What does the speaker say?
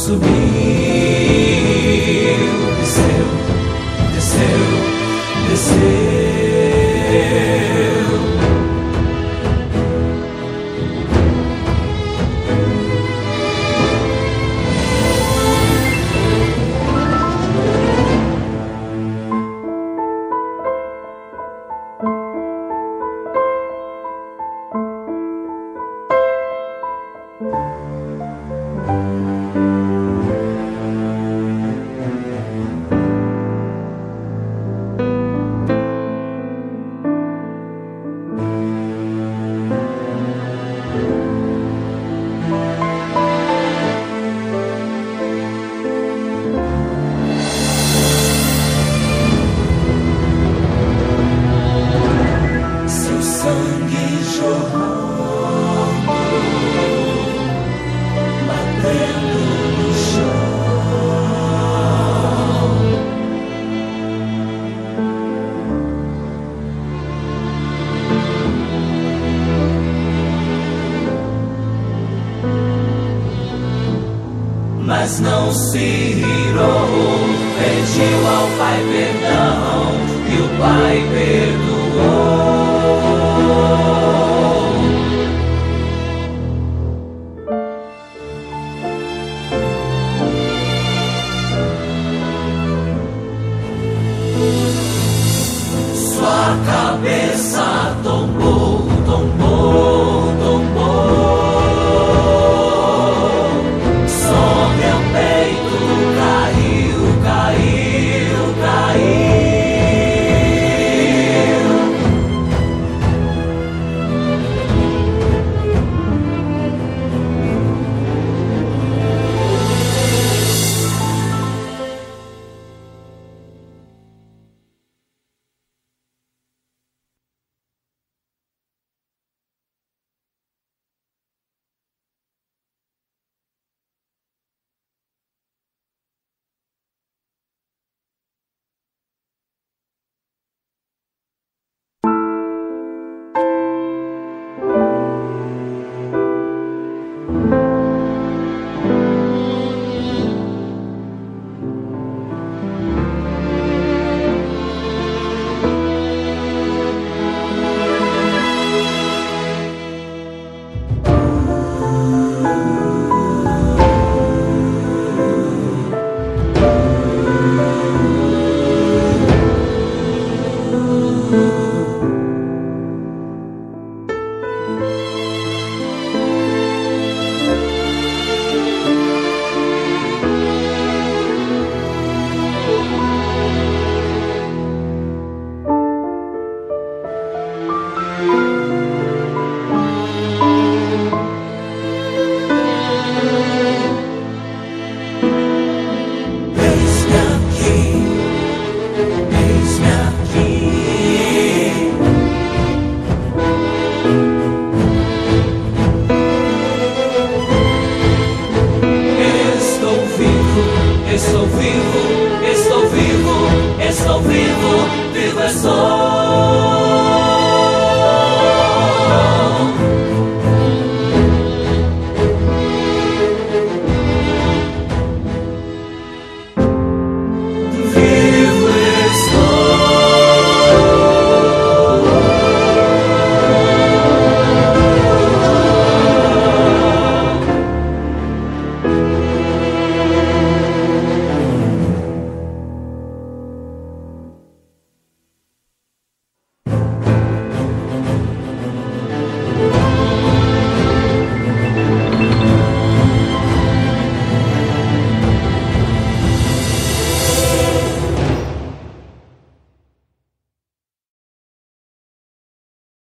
subiu, desceu, desceu, desceu. thank mas não se irou. Pediu ao pai perdão e o pai perdoou.